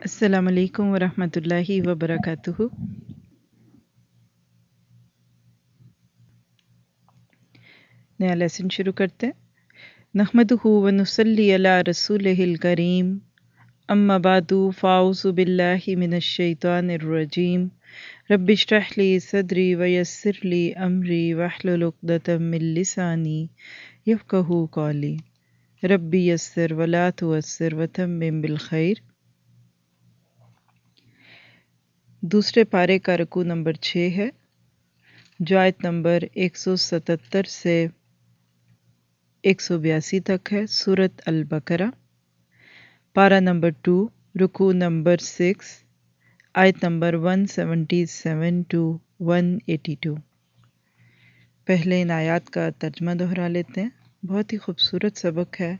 السلام علیکم ورحمۃ اللہ وبرکاتہ۔ نیا لیسن شروع کرتے ہیں۔ نحمد و نسلی علی رسول الکریم۔ اما بعد فاؤز باللہ من الشیطان الرجیم۔ رب اشرح لی صدری ویسر لی امری واحلل عقدۃ من لسانی یفقهوا قولی۔ ربی یسر ولا تعسر وتمم بالخیر۔ دوسرے پارے کا رکو نمبر چھ ہے، جو آیت نمبر ایک سو ستتر سے ایک سو بیاسی تک ہے صورت البقرہ۔ پارا نمبر ٹو رکو نمبر سکس آیت number one seventy seven two one eighty two پہلے ان آیات کا ترجمہ دہرا لیتے ہیں۔ بہت ہی خوبصورت سبق ہے۔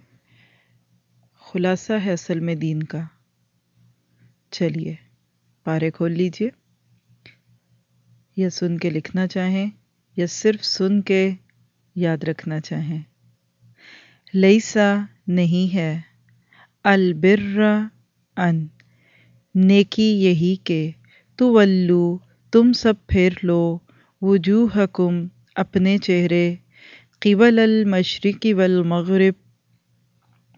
خلاصہ ہے اصل میں دین کا۔ چلیے۔ پارے کھول لیجیے۔ یا سن کے لکھنا چاہیں، یا صرف سن کے یاد رکھنا چاہیں۔ لیسا نہیں ہے، البر ان، نیکی یہی کہ تو ولو تم سب پھیر لو، وجوہکم اپنے چہرے، قبل المشرقی والمغرب،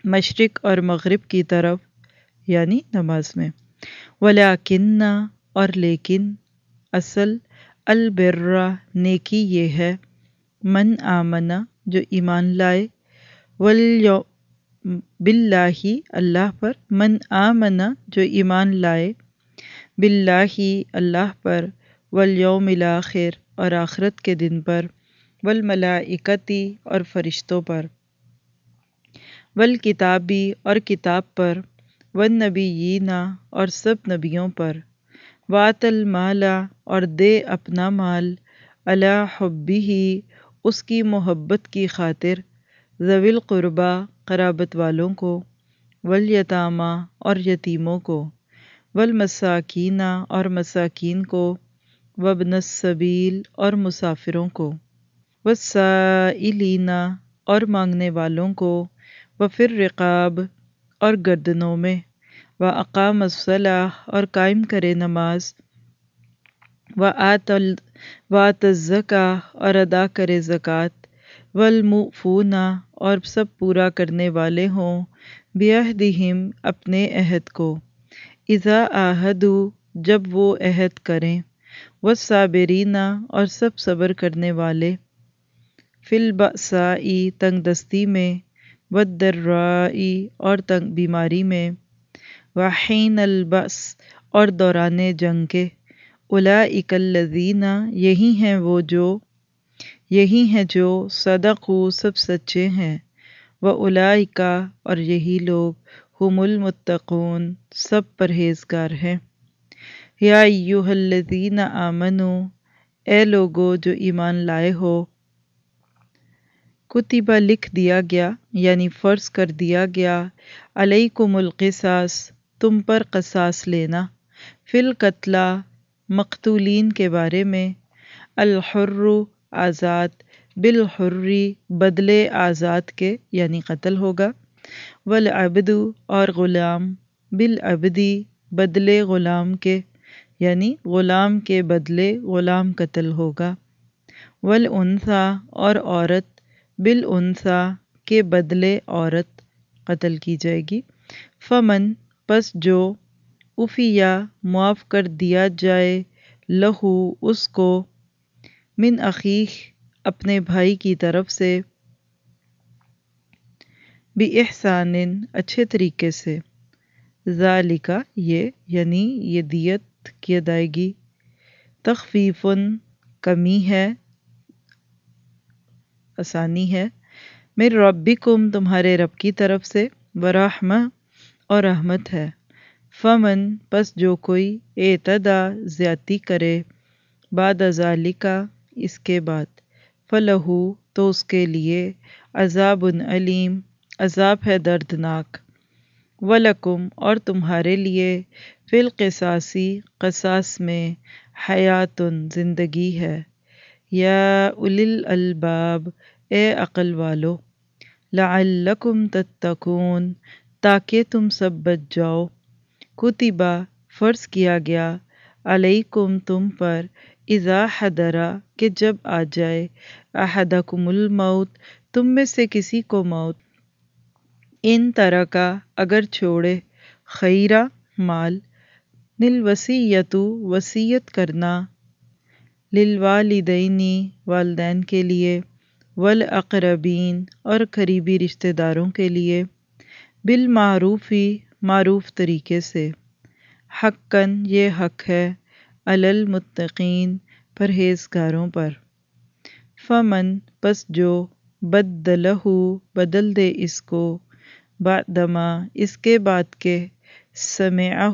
مشرق اور مغرب کی طرف یعنی نماز میں۔ ولیکن اور لیکن اصل البرہ نیکی یہ ہے، من آمنا جو ایمان لائے، ولیو باللہ اللہ پر، من آمنا جو ایمان لائے، باللہ اللہ پر، والیوم الاخر اور آخرت کے دن پر، والملائکتی اور فرشتوں پر، والکتابی اور کتاب پر۔ والنبیین اور سب نبیوں پر۔ وات المالا اور دے اپنا مال۔ علی حبی ہی اس کی محبت کی خاطر۔ ذوی القربا قرابت والوں کو۔ والیتامہ اور یتیموں کو۔ والمساکین اور مساکین کو۔ وابن السبیل اور مسافروں کو۔ والسائلین اور مانگنے والوں کو۔ وفر رقاب اور گردنوں میں۔ و اقام الصلاح اور قائم کرے نماز۔ و آت و آتزکا اور ادا کرے زکوٰۃ۔ والموفون اور سب پورا کرنے والے ہوں۔ بیہدہم اپنے عہد کو۔ اذا آہدو جب وہ عہد کریں۔ والصابرین، اور سب صبر کرنے والے۔ فی البأسائی تنگ دستی میں۔ والدرائی اور تنگ بیماری میں وحین البس اور دوران جنگ کے۔ اولئک الذین، یہی ہیں وہ جو، یہی ہیں جو صدقو سب سچے ہیں۔ و اولئکا اور یہی لوگ ہم المتقون، سب پرہیزگار ہیں۔ یا ایوہ الذین آمنو، اے لوگو جو ایمان لائے ہو کتبہ لکھ دیا گیا یعنی فرض کر دیا گیا، علیکم القصاص، تم پر قصاص لینا۔ فی القتلہ مقتولین کے بارے میں، الحر آزاد بالحری بدلے آزاد کے یعنی قتل ہوگا۔ والعبد، اور غلام بالعبدی بدلے غلام کے یعنی غلام کے بدلے غلام قتل ہوگا۔ والانثى اور عورت بالانثى کے بدلے عورت قتل کی جائے گی۔ فمن، پس جو افیا معاف کر دیا جائے لہو اس کو من عقیق اپنے بھائی کی طرف سے بھی احسان اچھے طریقے سے۔ ذالکا یہ یعنی یہ دیت کی ادائیگی تخفیف کمی ہے۔ آسانی ہے۔ میرے ربکم، تمہارے رب کی طرف سے ورحمہ اور رحمت ہے۔ فمن، پس جو کوئی اعتدا زیادتی کرے، بعد ذالکا اس کے بعد۔ فلہو، تو اس کے لیے عذاب علیم، عذاب ہے دردناک۔ ولکم، اور تمہارے لیے فی القصاصی قصاص میں حیات زندگی ہے۔ یا الی الالباب اے عقل والو، لعلکم تتقون، تاکہ تم سب بچ جاؤ۔ کتبہ، فرض کیا گیا، علیکم تم پر اذا حدرا کہ جب آ جائے، احدکم الموت، تم میں سے کسی کو موت۔ ان طرح کا اگر چھوڑے، خیرہ مال نلوسیتو وسیعت کرنا۔ للوالدینی والدین کے لیے والاقربین اور قریبی رشتہ داروں کے لیے بالمعروفی معروف طریقے سے۔ حقاً یہ حق ہے المتقین، پرہیزگاروں پر۔ فمن، پس جو بدلہ، بدل دے اس کو۔ بعدما اس کے بعد کے سمعہ،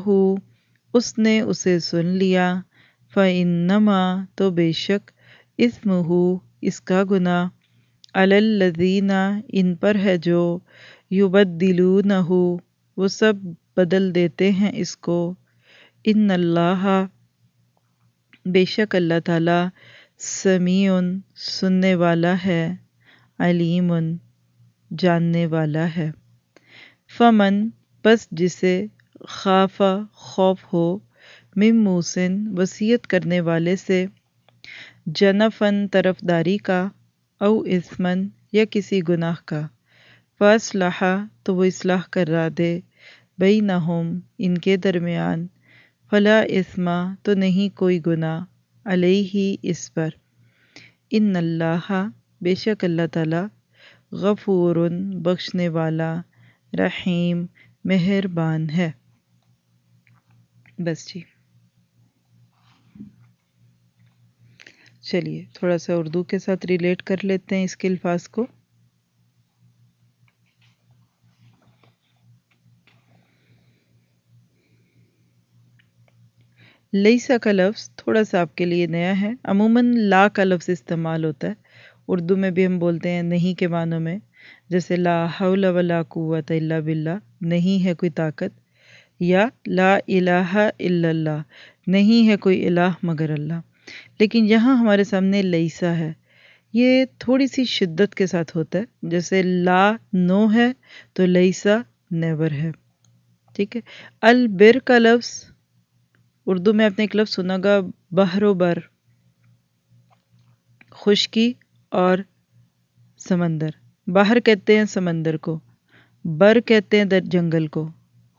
اس نے اسے سن لیا۔ فَإِنَّمَا تو بے شک اسمہ اس کا گناہ۔ علی ان پر ہے جو یبدلونہ وہ سب بدل دیتے ہیں اس کو۔ ان اللہ بے شک اللہ تعالی سمیع سننے والا ہے، علیم جاننے والا ہے۔ فمن، پس جسے خافا خوف ہو مم موسن وصیت کرنے والے سے جنفن طرفداری کا او اسمن یا کسی گناہ کا۔ فاصلح تو وہ اصلاح کرا دے۔ بینہم، ان کے درمیان۔ فلا اسما تو نہیں کوئی گناہ۔ علیہ اس پر۔ ان اللہ، بے شک اللہ تعالی، غفور بخشنے والا، رحیم، مہربان ہے۔ بس جی۔ چلیے، تھوڑا سا اردو کے ساتھ ریلیٹ کر لیتے ہیں اس کے الفاظ کو۔ لیسا کا لفظ تھوڑا سا آپ کے لیے نیا ہے۔ عموماً لا کا لفظ استعمال ہوتا ہے۔ اردو میں بھی ہم بولتے ہیں نہیں کے معنوں میں، جیسے لا حول ولا قوت الا باللہ، نہیں ہے کوئی طاقت، یا لا الہ الا اللہ، نہیں ہے کوئی الہ مگر اللہ۔ لیکن یہاں ہمارے سامنے لیسا ہے۔ یہ تھوڑی سی شدت کے ساتھ ہوتا ہے۔ جیسے لا نو ہے تو لیسا نیور ہے۔ ٹھیک ہے۔ البر کا لفظ اردو میں آپ نے ایک لفظ سنا گا بحر و بر۔ خشکی اور سمندر۔ باہر کہتے ہیں سمندر کو، بر کہتے ہیں در جنگل کو۔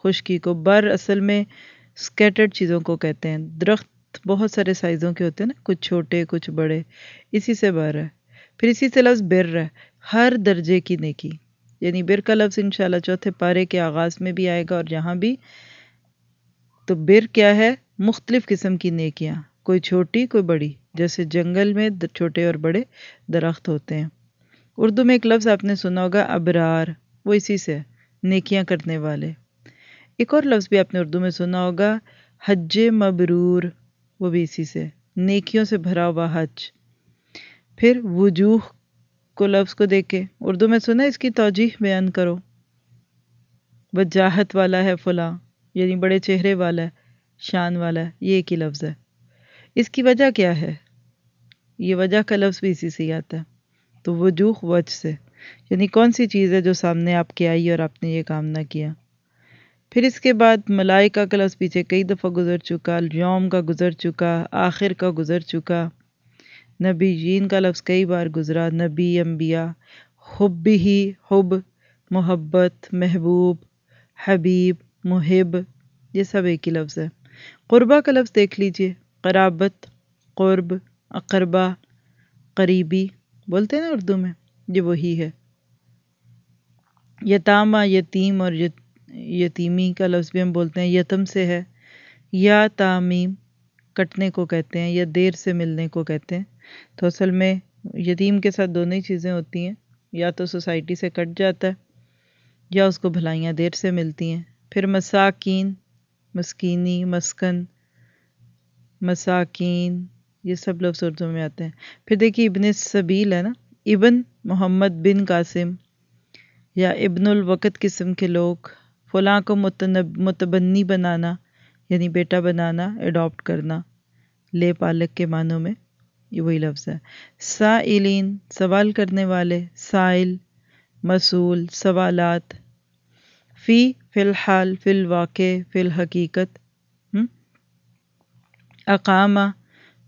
خشکی کو، بر اصل میں سکیٹرڈ چیزوں کو کہتے ہیں۔ درخت بہت سارے سائزوں کے ہوتے ہیں نا، کچھ چھوٹے، کچھ بڑے، اسی سے بر ہے۔ پھر اسی سے لفظ بر ہے، ہر درجے کی نیکی۔ یعنی بر کا لفظ انشاءاللہ چوتھے پارے کے آغاز میں بھی آئے گا اور یہاں بھی۔ تو بر کیا ہے؟ مختلف قسم کی نیکیاں، کوئی چھوٹی، کوئی بڑی۔ جیسے جنگل میں چھوٹے اور بڑے درخت ہوتے ہیں۔ اردو میں ایک لفظ آپ نے سنا ہوگا، ابرار، وہ اسی سے نیکیاں کرنے والے۔ ایک اور لفظ بھی آپ نے اردو میں سنا ہوگا، حج مبرور۔ وہ بھی اسی سے۔ نیکیوں سے بھرا ہوا حج۔ پھر وجوہ کو لفظ کو دیکھے اردو میں سنا اس کی توجیح بیان کرو۔ وجاہت والا ہے فلاں یعنی بڑے چہرے والا ہے، شان والا ہے، یہ ایک ہی لفظ ہے۔ اس کی وجہ کیا ہے؟ یہ وجہ کا لفظ بھی اسی سے ہی آتا ہے۔ تو وجوہ وجہ سے۔ یعنی کون سی چیز ہے جو سامنے آپ کے آئی اور آپ نے یہ کام نہ کیا؟ پھر اس کے بعد ملائکہ کا لفظ پیچھے کئی دفعہ گزر چکا، یوم کا گزر چکا، آخر کا گزر چکا۔ نبی جین کا لفظ کئی بار گزرا، نبی، انبیاء۔ حب ہی حب، محبت، محبوب، حبیب، محب، یہ سب ایک ہی لفظ ہے۔ قربہ کا لفظ دیکھ لیجیے، قرابت، قرب اقربا قریبی، بولتے ہیں نا اردو میں، یہ وہی ہے۔ یتامہ، یتیم اور یتیمی کا لفظ بھی ہم بولتے ہیں، یتم سے ہے، یا تعمیم کٹنے کو کہتے ہیں، یا دیر سے ملنے کو کہتے ہیں۔ تو اصل میں یتیم کے ساتھ دونوں ہی چیزیں ہوتی ہیں، یا تو سوسائٹی سے کٹ جاتا ہے، یا اس کو بھلائیاں دیر سے ملتی ہیں۔ پھر مساکین، مسکینی، مسکن، مساکین، یہ سب لفظ اردو میں آتے ہیں۔ پھر دیکھیے، ابن سبیل ہے نا، ابن محمد بن قاسم یا ابن الوقت قسم کے لوگ۔ فلاں کو متبنی بنانا یعنی بیٹا بنانا اڈاپٹ کرنا، لے پالک کے معنوں میں، یہ وہی لفظ ہے۔ سائلین، سوال کرنے والے، سائل، مسول، سوالات، فی فی الحال، فی الواقع، فی الحقیقت اقامہ،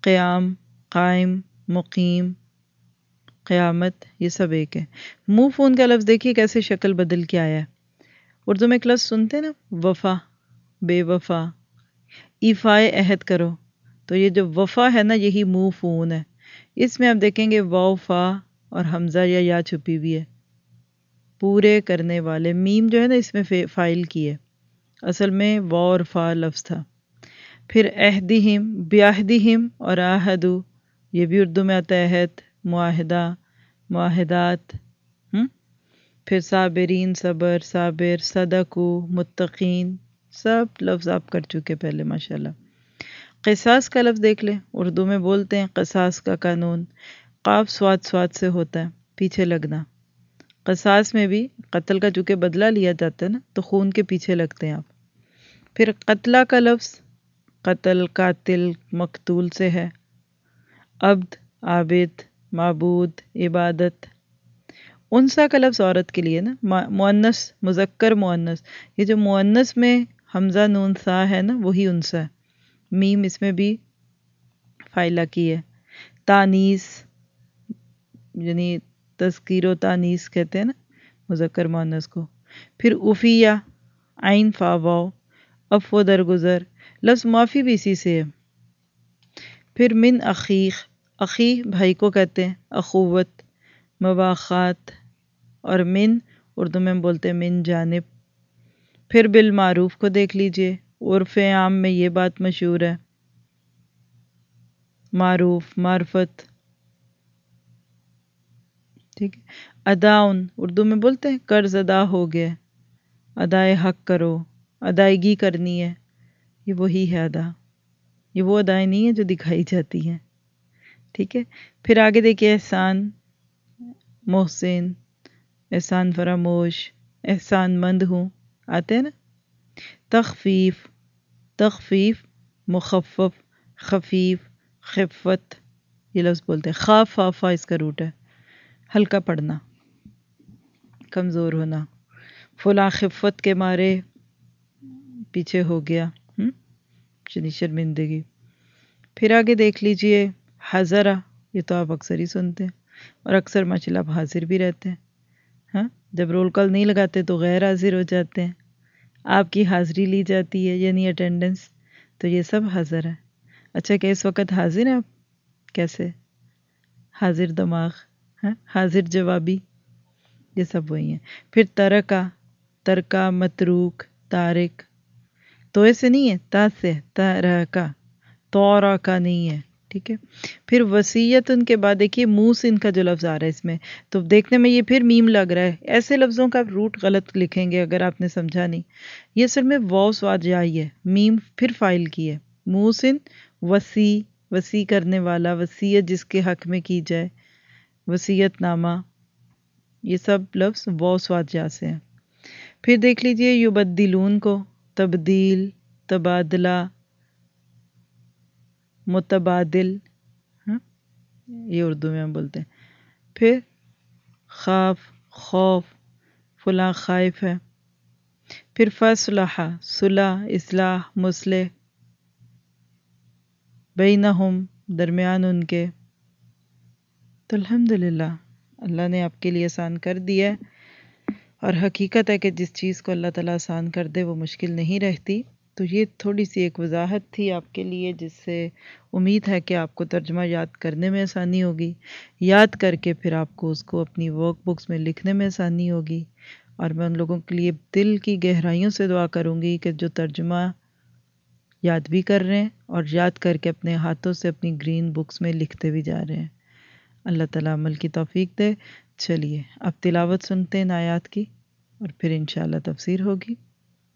قیام، قائم، مقیم، قیامت، یہ سب ایک ہے منہ فون کا لفظ دیکھیے کیسے شکل بدل کے آیا ہے۔ اردو میں ایک لفظ سنتے ہیں نا؟ وفا، بے وفا۔ ایفائے عہد کرو۔ تو یہ جو وفا ہے نا، یہی منہ فون ہے۔ اس میں آپ دیکھیں گے واؤ فا اور حمزہ یا یا چھپی ہوئی ہے۔ پورے کرنے والے۔ میم جو ہے نا، اس میں فائل کی ہے۔ اصل میں وا اور فا لفظ تھا۔ پھر اہدہم بیاہدہم اور آہدو۔ یہ بھی اردو میں آتا ہے، عہد، معاہدہ، معاہدات۔ پھر صابرین، صبر، صابر، صدقو، متقین، سب لفظ آپ کر چکے پہلے، ماشاءاللہ۔ قصاص کا لفظ دیکھ لیں، اردو میں بولتے ہیں قصاص کا قانون۔ قاف سواد سواد سے ہوتا ہے، پیچھے لگنا۔ قصاص میں بھی قتل کا چونکہ بدلہ لیا جاتا ہے نا، تو خون کے پیچھے لگتے ہیں آپ۔ پھر قتلہ کا لفظ، قتل، قاتل، مقتول سے ہے۔ عبد، عابد، معبود، عبادت۔ انسا کا لفظ عورت کے لیے نا معنس مذکر معنس یہ جو معنس میں حمزہ نون سا ہے نا، وہی انسا ہے۔ میم اس میں بھی فائلہ کی ہے۔ تانیس یعنی تذکیر و تانیس کہتے ہیں نا، مذکر معنس کو۔ پھر افیہ عین فا واؤ افو درگزر لفظ معافی بھی اسی سے ہے۔ پھر من عقیق عقی بھائی کو کہتے ہیں، اخوت، مواخات اور من، اردو میں بولتے ہیں من جانب۔ پھر بالمعروف کو دیکھ لیجیے، عرف عام میں یہ بات مشہور ہے۔ معروف، معرفت۔ ٹھیک ہے۔ اداؤن، اردو میں بولتے ہیں قرض ادا ہو گیا۔ ادائے حق کرو، ادائیگی کرنی ہے۔ یہ وہی ہے ادا۔ یہ وہ ادائیں نہیں ہیں جو دکھائی جاتی ہیں۔ ٹھیک ہے۔ پھر آگے دیکھیے احسان، محسن۔ احسان فراموش، احسان مند ہوں، آتے ہیں نا؟ تخفیف تخفیف، مخفف، خفیف، خفت، یہ لفظ بولتے ہیں۔ خاف فافا اس کا روٹ ہے۔ ہلکا پڑھنا، کمزور ہونا۔ فلاں خفت کے مارے پیچھے ہو گیا چنی شرمندگی۔ پھر آگے دیکھ لیجیے، حضرہ، یہ تو آپ اکثر ہی سنتے ہیں، اور اکثر ماشاء آپ حاضر بھی رہتے ہیں۔ ہاں؟ جب رول کال نہیں لگاتے تو غیر حاضر ہو جاتے ہیں۔ آپ کی حاضری لی جاتی ہے یعنی اٹینڈنس تو یہ سب حاضر ہے اچھا کہ اس وقت حاضر ہیں آپ؟ کیسے؟ حاضر دماغ ہاں؟ حاضر جوابی۔ یہ سب وہی ہیں۔ پھر ترکا ترکا متروک تارک تو ایسے نہیں ہے تا سے ترکا تورا کا نہیں ہے۔ ٹھیک ہے۔ پھر وسیعت ان کے بعد دیکھیے منہ سے ان کا جو لفظ آ رہا ہے اس میں۔ تو دیکھنے میں یہ پھر میم لگ رہا ہے۔ ایسے لفظوں کا روٹ غلط لکھیں گے اگر آپ نے سمجھا نہیں۔ یہ سر میں واؤ سواد ہے۔ میم پھر فائل کی ہے۔ موسن وسیع وسیع کرنے والا، وسیعت جس کے حق میں کی جائے۔ وسیعت نامہ۔ یہ سب لفظ واؤ سواد جا سے ہیں۔ پھر دیکھ لیجیے یبدلون کو۔ تبدیل، تبادلہ۔ متبادل ہاں؟ یہ اردو میں ہم بولتے ہیں۔ پھر خوف خوف، فلاں خائف ہے۔ پھر فصلح، صلح، اصلاح مسلح بینہم، درمیان ان کے۔ تو الحمدللہ، اللہ نے آپ کے لیے آسان کر دیا ہے۔ اور حقیقت ہے کہ جس چیز کو اللہ تعالیٰ آسان کر دے، وہ مشکل نہیں رہتی۔ تو یہ تھوڑی سی ایک وضاحت تھی آپ کے لیے، جس سے امید ہے کہ آپ کو ترجمہ یاد کرنے میں آسانی ہوگی۔ یاد کر کے پھر آپ کو اس کو اپنی ورک بکس میں لکھنے میں آسانی ہوگی۔ اور میں ان لوگوں کے لیے دل کی گہرائیوں سے دعا کروں گی کہ جو ترجمہ یاد بھی کر رہے ہیں اور یاد کر کے اپنے ہاتھوں سے اپنی گرین بکس میں لکھتے بھی جا رہے ہیں۔ اللہ تعالیٰ عمل کی توفیق دے۔ چلیے، اب تلاوت سنتے ہیں نایات کی اور پھر انشاءاللہ تفسیر ہوگی۔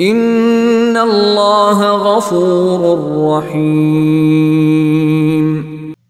ان الله غفور رحيم